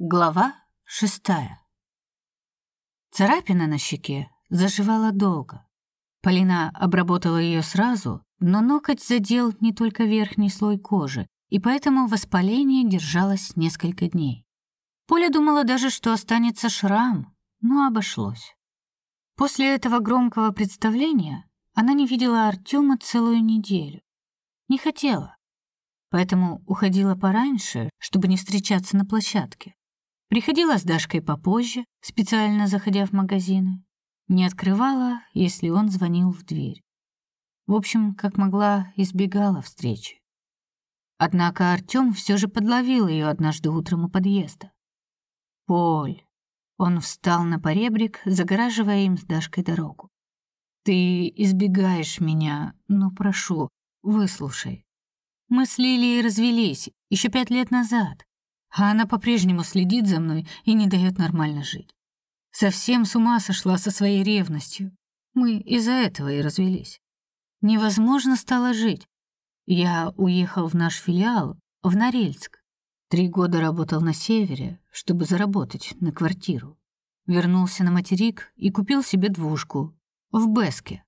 Глава шестая. Царапина на щеке заживала долго. Полина обработала ее сразу, но ноготь задел не только верхний слой кожи, и поэтому воспаление держалось несколько дней. Поля думала даже, что останется шрам, но обошлось. После этого громкого представления она не видела Артема целую неделю. Не хотела. Поэтому уходила пораньше, чтобы не встречаться на площадке. Приходила с Дашкой попозже, специально заходя в магазины. Не открывала, если он звонил в дверь. В общем, как могла, избегала встречи. Однако Артём все же подловил ее однажды утром у подъезда. «Поль». Он встал на поребрик, загораживая им с Дашкой дорогу. «Ты избегаешь меня, но прошу, выслушай. Мы с Лилией развелись еще пять лет назад а она по-прежнему следит за мной и не дает нормально жить. Совсем с ума сошла со своей ревностью. Мы из-за этого и развелись. Невозможно стало жить. Я уехал в наш филиал, в Норильск. Три года работал на севере, чтобы заработать на квартиру. Вернулся на материк и купил себе двушку в Беске.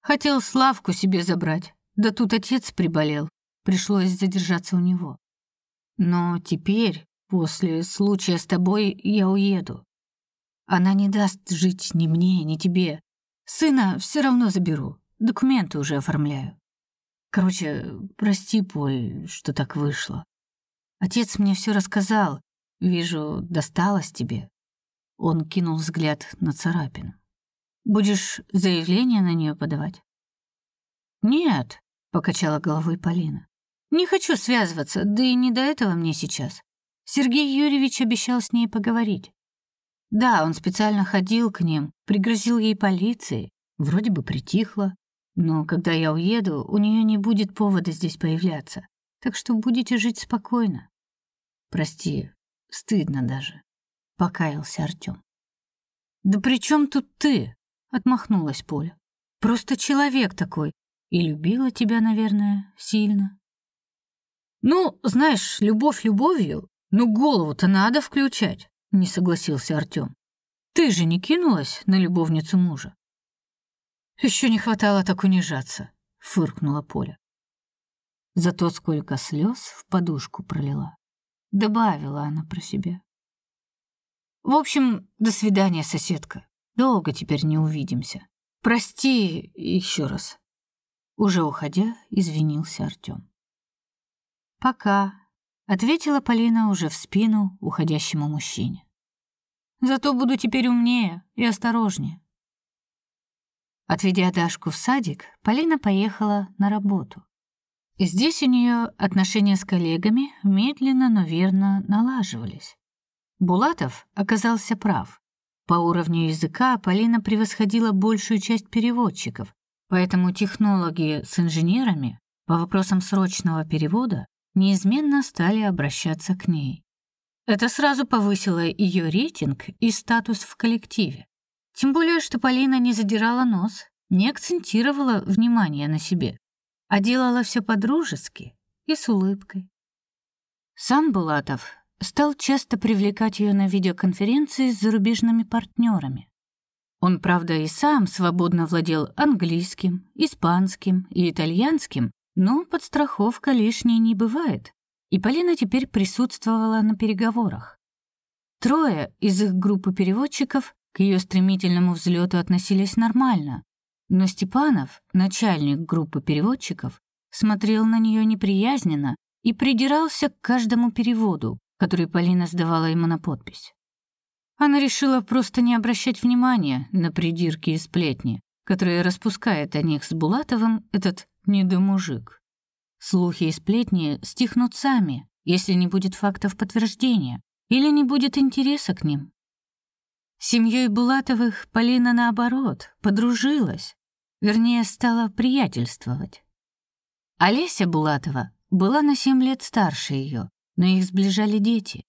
Хотел Славку себе забрать, да тут отец приболел, пришлось задержаться у него. Но теперь, после случая с тобой, я уеду. Она не даст жить ни мне, ни тебе. Сына все равно заберу. Документы уже оформляю. Короче, прости, Поль, что так вышло. Отец мне все рассказал. Вижу, досталось тебе. Он кинул взгляд на царапину. Будешь заявление на нее подавать? Нет, покачала головой Полина. Не хочу связываться, да и не до этого мне сейчас. Сергей Юрьевич обещал с ней поговорить. Да, он специально ходил к ним, пригрозил ей полицией, вроде бы притихла. Но когда я уеду, у нее не будет повода здесь появляться. Так что будете жить спокойно. Прости, стыдно даже, покаялся Артём. Да при чем тут ты? отмахнулась Поля. Просто человек такой и любила тебя, наверное, сильно. Ну, знаешь, любовь любовью, но голову-то надо включать, не согласился Артём. Ты же не кинулась на любовницу мужа. Еще не хватало так унижаться, фыркнула Поля. Зато сколько слез в подушку пролила, добавила она про себя. В общем, до свидания, соседка. Долго теперь не увидимся. Прости еще раз. Уже уходя, извинился Артём. «Пока», — ответила Полина уже в спину уходящему мужчине. «Зато буду теперь умнее и осторожнее». Отведя Дашку в садик, Полина поехала на работу. Здесь у нее отношения с коллегами медленно, но верно налаживались. Булатов оказался прав. По уровню языка Полина превосходила большую часть переводчиков, поэтому технологи с инженерами по вопросам срочного перевода неизменно стали обращаться к ней. Это сразу повысило ее рейтинг и статус в коллективе. Тем более, что Полина не задирала нос, не акцентировала внимание на себе, а делала все по-дружески и с улыбкой. Сам Булатов стал часто привлекать ее на видеоконференции с зарубежными партнерами. Он, правда, и сам свободно владел английским, испанским и итальянским, но подстраховка лишней не бывает, и Полина теперь присутствовала на переговорах. Трое из их группы переводчиков к ее стремительному взлету относились нормально, но Степанов, начальник группы переводчиков, смотрел на нее неприязненно и придирался к каждому переводу, который Полина сдавала ему на подпись. Она решила просто не обращать внимания на придирки и сплетни, которые распускает о них с Булатовым этот недомужик. Слухи и сплетни стихнут сами, если не будет фактов подтверждения или не будет интереса к ним. С семьей Булатовых Полина, наоборот, подружилась, вернее, стала приятельствовать. Олеся Булатова была на семь лет старше ее, но их сближали дети.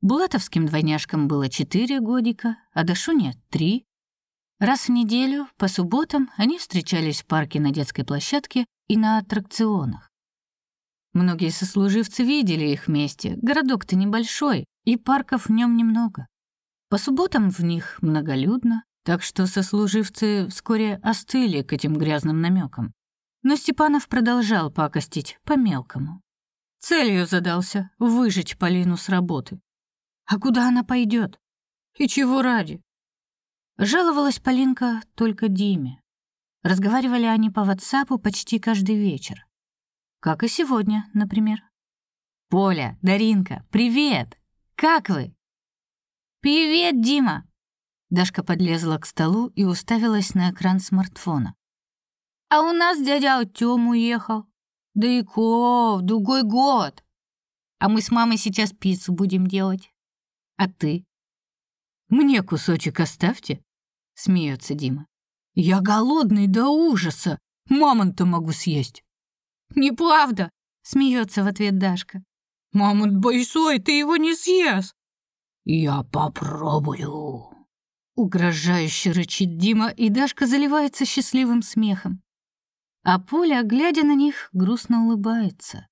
Булатовским двойняшкам было четыре годика, а Дашуне — три, Раз в неделю, по субботам, они встречались в парке на детской площадке и на аттракционах. Многие сослуживцы видели их вместе. Городок-то небольшой, и парков в нем немного. По субботам в них многолюдно, так что сослуживцы вскоре остыли к этим грязным намекам. Но Степанов продолжал пакостить по-мелкому. Целью задался — выжечь Полину с работы. А куда она пойдет? И чего ради? Жаловалась Полинка только Диме. Разговаривали они по WhatsApp почти каждый вечер. Как и сегодня, например. «Поля, Даринка, привет! Как вы?» «Привет, Дима!» Дашка подлезла к столу и уставилась на экран смартфона. «А у нас дядя Артём уехал. Далеко, в другой год. А мы с мамой сейчас пиццу будем делать. А ты?» «Мне кусочек оставьте», — смеется Дима. «Я голодный до ужаса. Мамонта могу съесть». «Неправда», — смеется в ответ Дашка. «Мамонт большой, ты его не съешь». «Я попробую», — угрожающе рычит Дима, и Дашка заливается счастливым смехом. А Поля, глядя на них, грустно улыбается.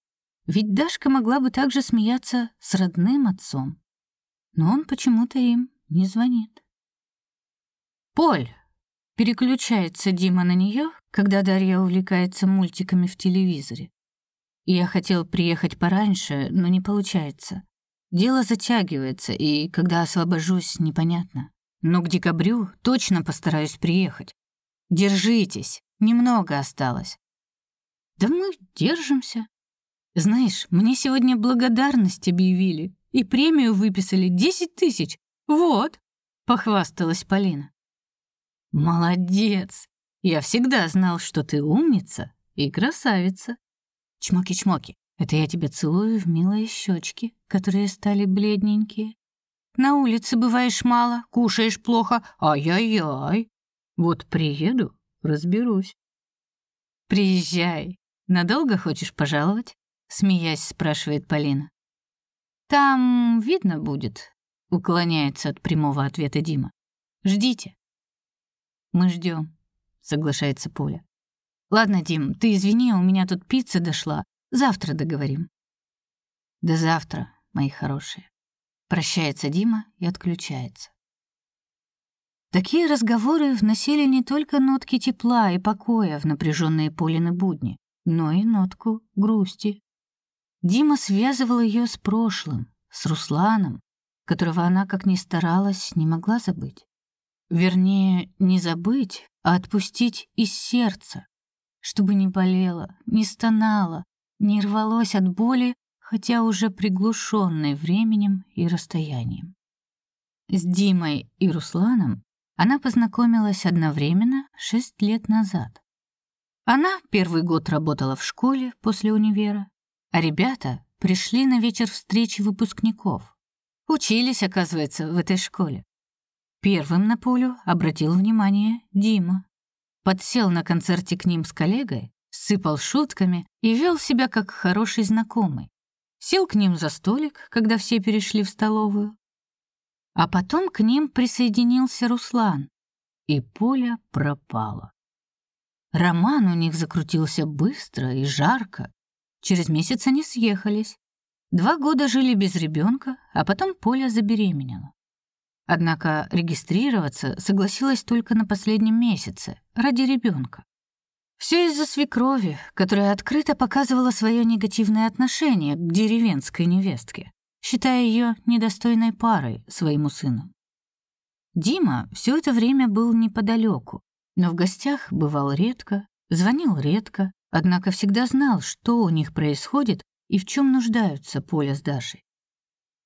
Ведь Дашка могла бы также смеяться с родным отцом. Но он почему-то им не звонит. «Поль!» — переключается Дима на нее, когда Дарья увлекается мультиками в телевизоре. Я хотел приехать пораньше, но не получается. Дело затягивается, и когда освобожусь, непонятно. Но к декабрю точно постараюсь приехать. Держитесь, немного осталось. Да мы держимся. Знаешь, мне сегодня благодарность объявили и премию выписали 10 тысяч. Вот, похвасталась Полина. Молодец. Я всегда знал, что ты умница и красавица. Чмоки-чмоки. Это я тебя целую в милые щечки, которые стали бледненькие. На улице бываешь мало, кушаешь плохо. Ай-яй-яй. Вот приеду, разберусь. Приезжай. Надолго хочешь пожаловать? Смеясь, спрашивает Полина. Там видно будет, уклоняется от прямого ответа Дима. Ждите. Мы ждем, соглашается Поля. Ладно, Дим, ты извини, у меня тут пицца дошла. Завтра договорим. До завтра, мои хорошие. Прощается Дима и отключается. Такие разговоры вносили не только нотки тепла и покоя в напряженные Полины будни, но и нотку грусти. Дима связывал ее с прошлым, с Русланом, которого она, как ни старалась, не могла забыть. Вернее, не забыть, а отпустить из сердца, чтобы не болело, не стонало, не рвалось от боли хотя уже приглушенной временем и расстоянием. С Димой и Русланом она познакомилась одновременно шесть лет назад. Она первый год работала в школе после универа, а ребята пришли на вечер встречи выпускников. Учились, оказывается, в этой школе. Первым на Полю обратил внимание Дима. Подсел на концерте к ним с коллегой, сыпал шутками и вел себя как хороший знакомый сел к ним за столик, когда все перешли в столовую. А потом к ним присоединился Руслан, и Поля пропала. Роман у них закрутился быстро и жарко. Через месяц они съехались. Два года жили без ребенка, а потом Поля забеременела. Однако регистрироваться согласилась только на последнем месяце, ради ребенка. Все из-за свекрови, которая открыто показывала свое негативное отношение к деревенской невестке, считая ее недостойной парой своему сыну. Дима все это время был неподалеку, но в гостях бывал редко, звонил редко, однако всегда знал, что у них происходит и в чем нуждаются Поля с Дашей.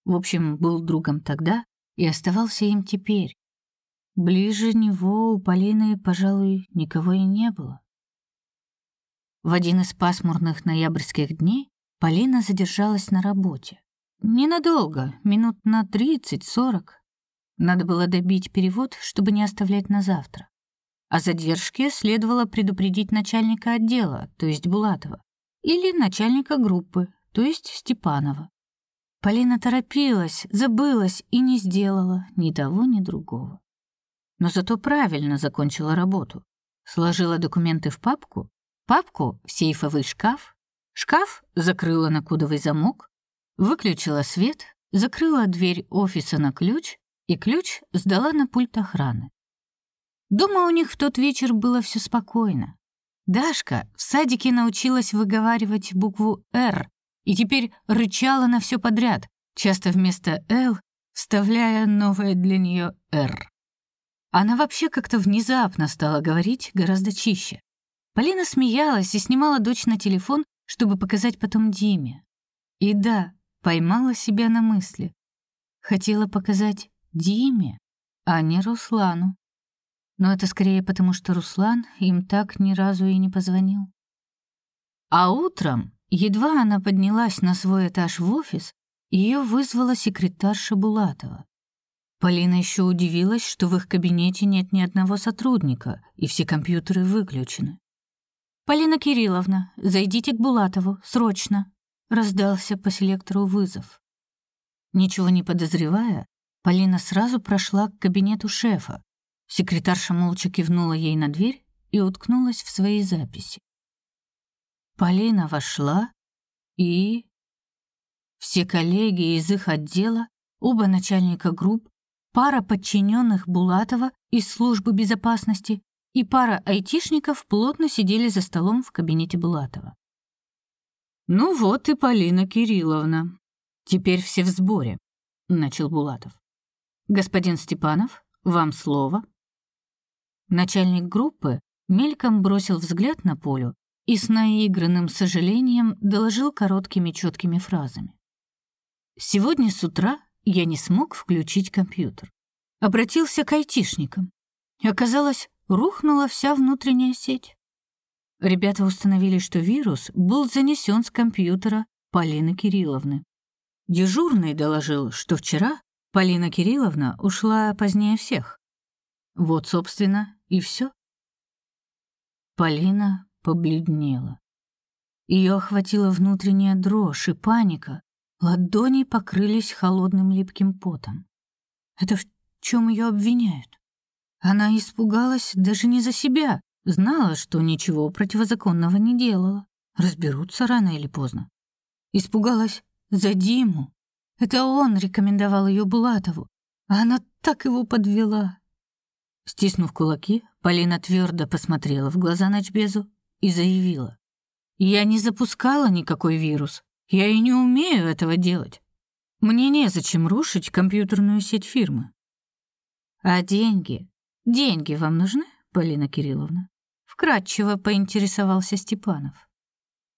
В общем, был другом тогда и оставался им теперь. Ближе него у Полины, пожалуй, никого и не было. В один из пасмурных ноябрьских дней Полина задержалась на работе. Ненадолго, минут на 30-40. Надо было добить перевод, чтобы не оставлять на завтра. О задержке следовало предупредить начальника отдела, то есть Булатова, или начальника группы, то есть Степанова. Полина торопилась, забылась и не сделала ни того, ни другого. Но зато правильно закончила работу. Сложила документы в папку папку в сейфовый шкаф, Шкаф закрыла на кодовый замок, выключила свет, закрыла дверь офиса на ключ и ключ сдала на пульт охраны. Дома у них в тот вечер было все спокойно. Дашка в садике научилась выговаривать букву «Р» и теперь рычала на все подряд, часто вместо «Л» вставляя новое для нее «Р». Она вообще как-то внезапно стала говорить гораздо чище. Полина смеялась и снимала дочь на телефон, чтобы показать потом Диме. И да, поймала себя на мысли. Хотела показать Диме, а не Руслану. Но это скорее потому, что Руслан им так ни разу и не позвонил. А утром, едва она поднялась на свой этаж в офис, ее вызвала секретарша Булатова. Полина еще удивилась, что в их кабинете нет ни одного сотрудника, и все компьютеры выключены. «Полина Кирилловна, зайдите к Булатову, срочно!» Раздался по селектору вызов. Ничего не подозревая, Полина сразу прошла к кабинету шефа. Секретарша молча кивнула ей на дверь и уткнулась в свои записи. Полина вошла и... Все коллеги из их отдела, оба начальника групп, пара подчиненных Булатова из службы безопасности и пара айтишников плотно сидели за столом в кабинете Булатова. «Ну вот и Полина Кирилловна. Теперь все в сборе», — начал Булатов. «Господин Степанов, вам слово». Начальник группы мельком бросил взгляд на Полю и с наигранным сожалением доложил короткими четкими фразами. «Сегодня с утра я не смог включить компьютер. Обратился к айтишникам. Оказалось, рухнула вся внутренняя сеть. Ребята установили, что вирус был занесен с компьютера Полины Кирилловны. Дежурный доложил, что вчера Полина Кирилловна ушла позднее всех. Вот, собственно, и все. Полина побледнела. Ее охватила внутренняя дрожь и паника, Ладони покрылись холодным липким потом. Это в чем ее обвиняют? Она испугалась даже не за себя, знала, что ничего противозаконного не делала. Разберутся рано или поздно. Испугалась за Диму. Это он рекомендовал ее Булатову, а она так его подвела. Стиснув кулаки, Полина твердо посмотрела в глаза Ночбезу и заявила: "Я не запускала никакой вирус. Я и не умею этого делать. Мне незачем рушить компьютерную сеть фирмы. А деньги? Деньги вам нужны, Полина Кирилловна? Вкратчиво поинтересовался Степанов.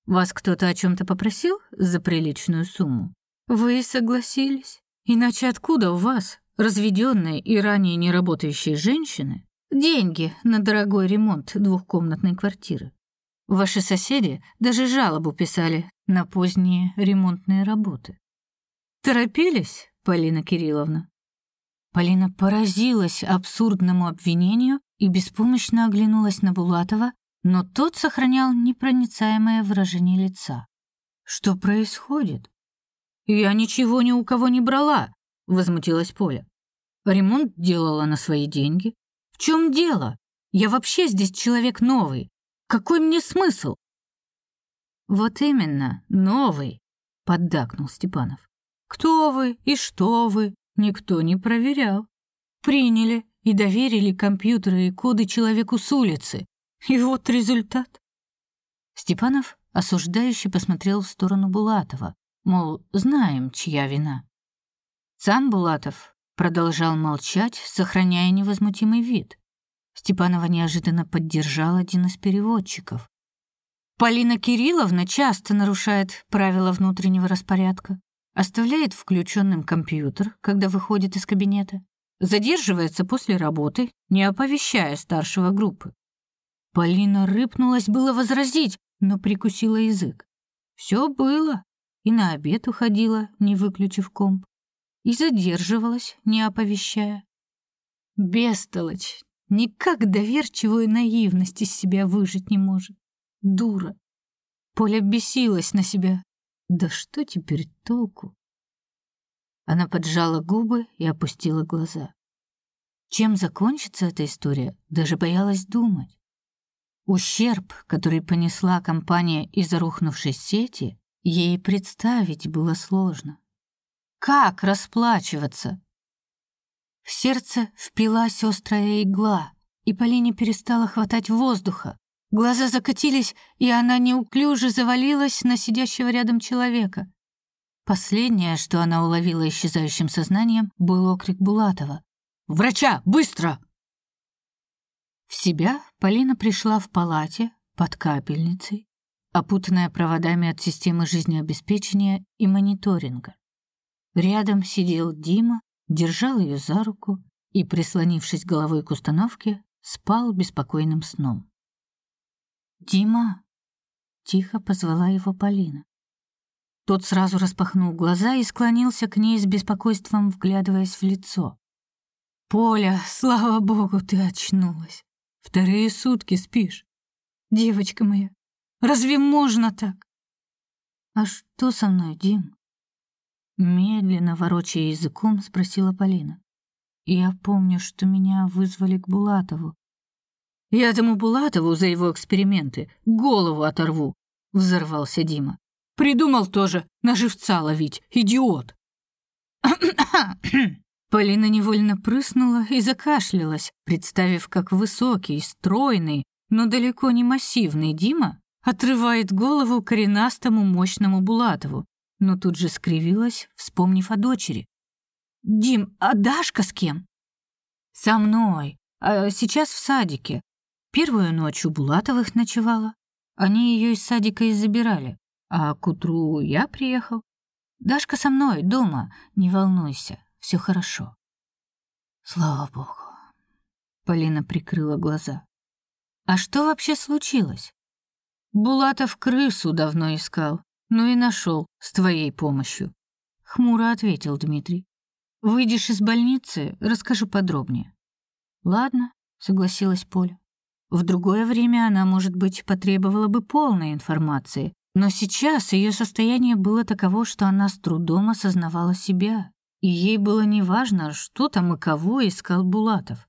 Вас кто-то о чем то попросил за приличную сумму? Вы согласились? Иначе откуда у вас, разведенной и ранее не работающей женщины, деньги на дорогой ремонт двухкомнатной квартиры? Ваши соседи даже жалобу писали на поздние ремонтные работы. Торопились, Полина Кирилловна? Полина поразилась абсурдному обвинению и беспомощно оглянулась на Булатова, но тот сохранял непроницаемое выражение лица. Что происходит? Я ничего ни у кого не брала, возмутилась Поля. Ремонт делала на свои деньги. В чем дело? Я вообще здесь человек новый. Какой мне смысл? Вот именно, новый, поддакнул Степанов. Кто вы и что вы, никто не проверял. Приняли и доверили компьютеры и коды человеку с улицы. И вот результат. Степанов осуждающе посмотрел в сторону Булатова, мол, знаем, чья вина. Сам Булатов продолжал молчать, сохраняя невозмутимый вид. Степанова неожиданно поддержал один из переводчиков. Полина Кирилловна часто нарушает правила внутреннего распорядка, оставляет включенным компьютер, когда выходит из кабинета, задерживается после работы, не оповещая старшего группы. Полина рыпнулась было возразить, но прикусила язык. Все было. И на обед уходила, не выключив комп, и задерживалась, не оповещая. Бестолочь, никак доверчивую наивность из себя выжить не может. Дура. Поля бесилась на себя. Да что теперь толку? Она поджала губы и опустила глаза. Чем закончится эта история, даже боялась думать. Ущерб, который понесла компания из-за рухнувшей сети, ей представить было сложно. Как расплачиваться? В сердце впилась острая игла, и Полине перестала хватать воздуха. Глаза закатились, и она неуклюже завалилась на сидящего рядом человека. Последнее, что она уловила исчезающим сознанием, был окрик Булатова. «Врача! Быстро!» В себя Полина пришла в палате под капельницей, опутанная проводами от системы жизнеобеспечения и мониторинга. Рядом сидел Дима, держал ее за руку и, прислонившись головой к установке, спал беспокойным сном. «Дима!» — тихо позвала его Полина. Тот сразу распахнул глаза и склонился к ней с беспокойством, вглядываясь в лицо. «Поля, слава богу, ты очнулась!» Вторые сутки спишь. Девочка моя, разве можно так? А что со мной, Дим? Медленно ворочая языком, спросила Полина. Я помню, что меня вызвали к Булатову. Я этому Булатову за его эксперименты голову оторву, взорвался Дима. Придумал тоже на живца ловить, идиот. Полина невольно прыснула и закашлялась, представив, как высокий, стройный, но далеко не массивный Дима отрывает голову коренастому мощному Булатову, но тут же скривилась, вспомнив о дочери. «Дим, а Дашка с кем?» «Со мной. А сейчас в садике. Первую ночь у Булатовых ночевала. Они ее из садика и забирали. А к утру я приехал. Дашка со мной, дома, не волнуйся все хорошо. Слава богу. Полина прикрыла глаза. А что вообще случилось? Булатов крысу давно искал, но и нашел с твоей помощью. Хмуро ответил Дмитрий. Выйдешь из больницы, расскажу подробнее. Ладно, согласилась Поля. В другое время она, может быть, потребовала бы полной информации, но сейчас ее состояние было таково, что она с трудом осознавала себя и ей было неважно, что там и кого искал Булатов.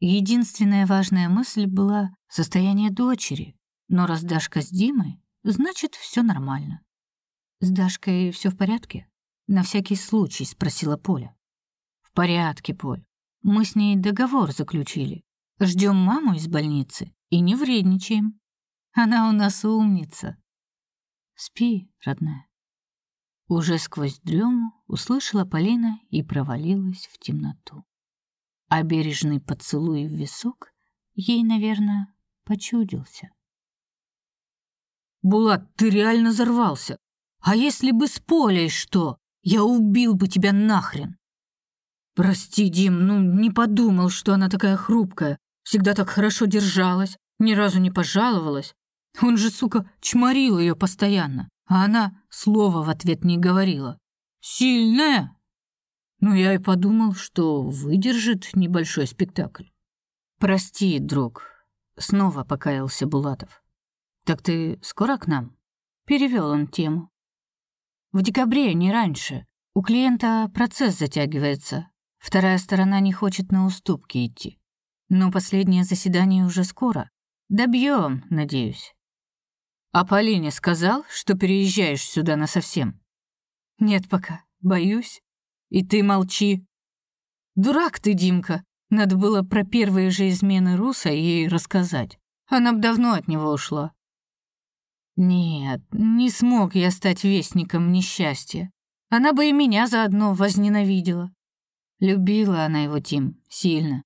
Единственная важная мысль была состояние дочери. Но раз Дашка с Димой, значит, все нормально. С Дашкой все в порядке? На всякий случай спросила Поля. В порядке, Поль. Мы с ней договор заключили. Ждем маму из больницы и не вредничаем. Она у нас умница. Спи, родная. Уже сквозь дрему услышала Полина и провалилась в темноту. А бережный поцелуй в висок ей, наверное, почудился. «Булат, ты реально взорвался! А если бы с Полей что? Я убил бы тебя нахрен!» «Прости, Дим, ну не подумал, что она такая хрупкая. Всегда так хорошо держалась, ни разу не пожаловалась. Он же, сука, чморил ее постоянно а она слова в ответ не говорила. «Сильная?» Ну, я и подумал, что выдержит небольшой спектакль. «Прости, друг», — снова покаялся Булатов. «Так ты скоро к нам?» — перевел он тему. «В декабре, не раньше. У клиента процесс затягивается. Вторая сторона не хочет на уступки идти. Но последнее заседание уже скоро. Добьем, надеюсь. А Полине сказал, что переезжаешь сюда насовсем? Нет пока, боюсь. И ты молчи. Дурак ты, Димка. Надо было про первые же измены Руса ей рассказать. Она б давно от него ушла. Нет, не смог я стать вестником несчастья. Она бы и меня заодно возненавидела. Любила она его, Тим, сильно.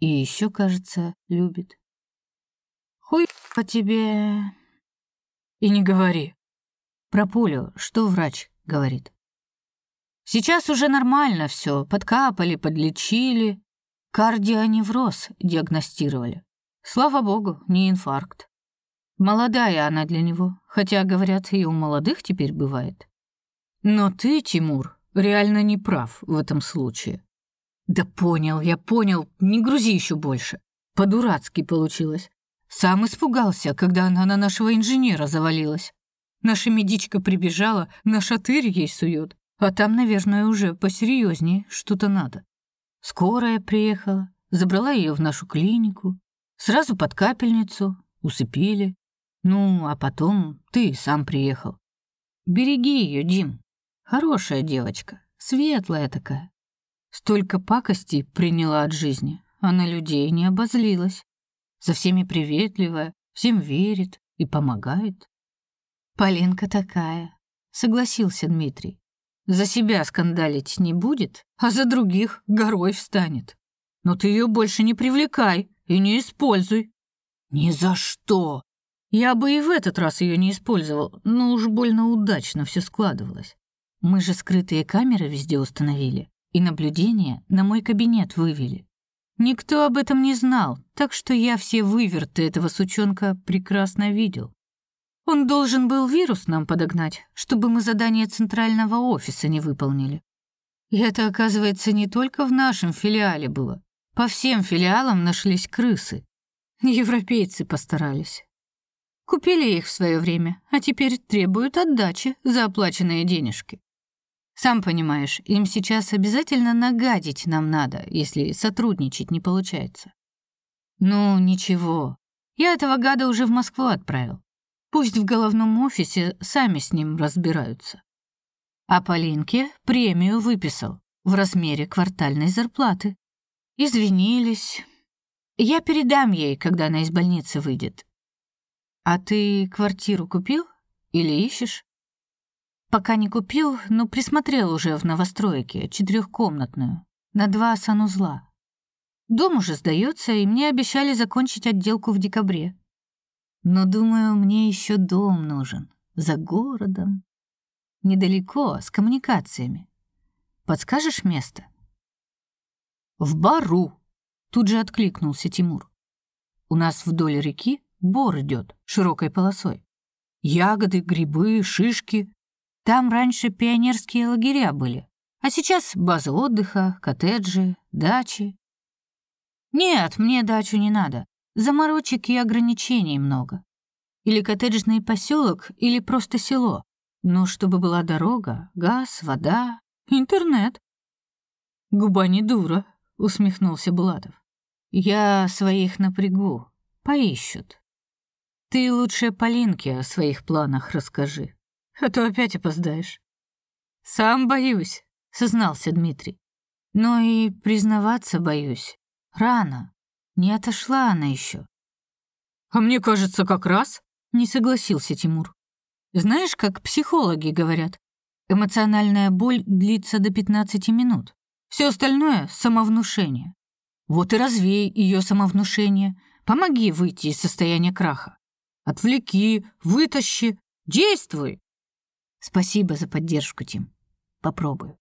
И еще, кажется, любит. Хуй по тебе, и не говори. Про пулю что врач говорит? Сейчас уже нормально все, подкапали, подлечили. Кардионевроз диагностировали. Слава богу, не инфаркт. Молодая она для него, хотя, говорят, и у молодых теперь бывает. Но ты, Тимур, реально не прав в этом случае. Да понял, я понял, не грузи еще больше. По-дурацки получилось. Сам испугался, когда она на нашего инженера завалилась. Наша медичка прибежала, на шатырь ей сует, а там, наверное, уже посерьезнее что-то надо. Скорая приехала, забрала ее в нашу клинику, сразу под капельницу, усыпили. Ну, а потом ты сам приехал. Береги ее, Дим. Хорошая девочка, светлая такая. Столько пакостей приняла от жизни, а на людей не обозлилась. За всеми приветливая, всем верит и помогает. Полинка такая, согласился Дмитрий. За себя скандалить не будет, а за других горой встанет. Но ты ее больше не привлекай и не используй. Ни за что. Я бы и в этот раз ее не использовал, но уж больно удачно все складывалось. Мы же скрытые камеры везде установили и наблюдение на мой кабинет вывели. Никто об этом не знал, так что я все выверты этого сучонка прекрасно видел. Он должен был вирус нам подогнать, чтобы мы задание центрального офиса не выполнили. И это, оказывается, не только в нашем филиале было. По всем филиалам нашлись крысы. Европейцы постарались. Купили их в свое время, а теперь требуют отдачи за оплаченные денежки. Сам понимаешь, им сейчас обязательно нагадить нам надо, если сотрудничать не получается. Ну, ничего. Я этого гада уже в Москву отправил. Пусть в головном офисе сами с ним разбираются. А Полинке премию выписал в размере квартальной зарплаты. Извинились. Я передам ей, когда она из больницы выйдет. А ты квартиру купил или ищешь? Пока не купил, но присмотрел уже в новостройке, четырехкомнатную, на два санузла. Дом уже сдается, и мне обещали закончить отделку в декабре. Но, думаю, мне еще дом нужен, за городом. Недалеко, с коммуникациями. Подскажешь место? В Бару, тут же откликнулся Тимур. У нас вдоль реки бор идет широкой полосой. Ягоды, грибы, шишки, там раньше пионерские лагеря были, а сейчас базы отдыха, коттеджи, дачи. Нет, мне дачу не надо. Заморочек и ограничений много. Или коттеджный поселок, или просто село. Но чтобы была дорога, газ, вода, интернет. Губа не дура, усмехнулся Булатов. Я своих напрягу, поищут. Ты лучше Полинке о своих планах расскажи а то опять опоздаешь. Сам боюсь, сознался Дмитрий. Но и признаваться боюсь. Рано. Не отошла она еще. А мне кажется, как раз, не согласился Тимур. Знаешь, как психологи говорят, эмоциональная боль длится до 15 минут. Все остальное самовнушение. Вот и развей ее самовнушение. Помоги выйти из состояния краха. Отвлеки, вытащи, действуй. Спасибо за поддержку, Тим. Попробую.